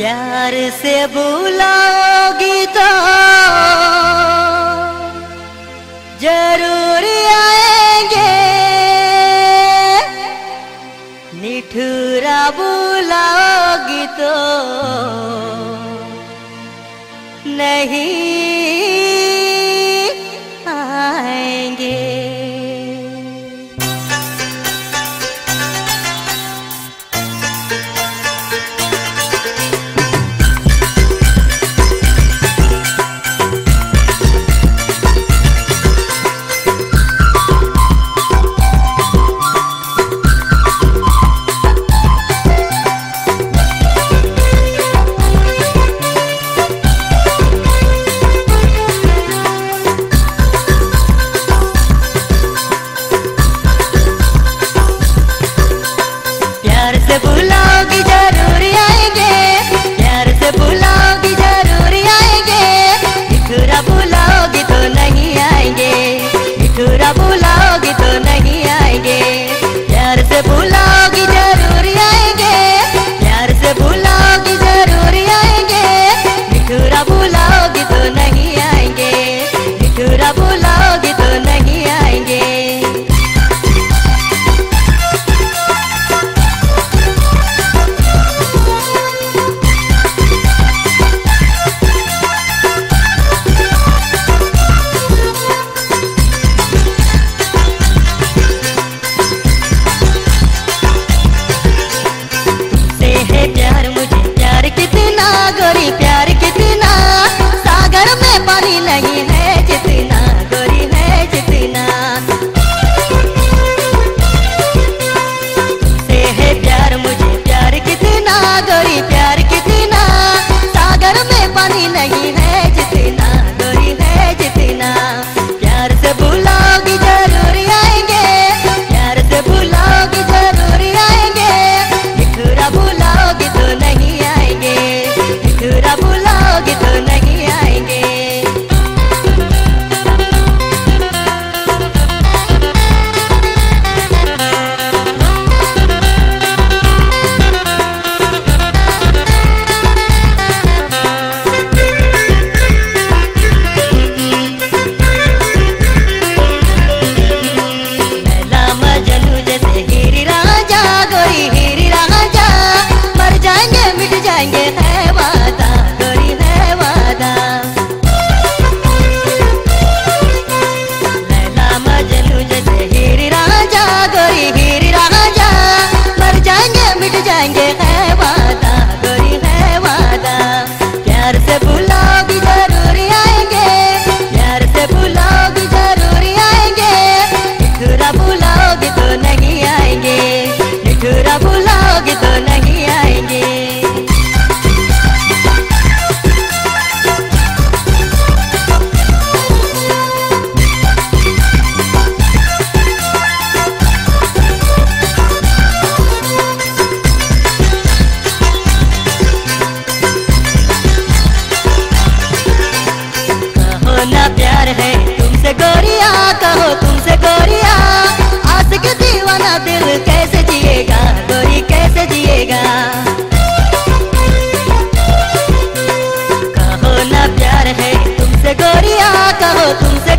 प्यार से बुलाओगी तो ज़रूर आएँगे। निठुरा बुलाओगी तो नहीं Welcome to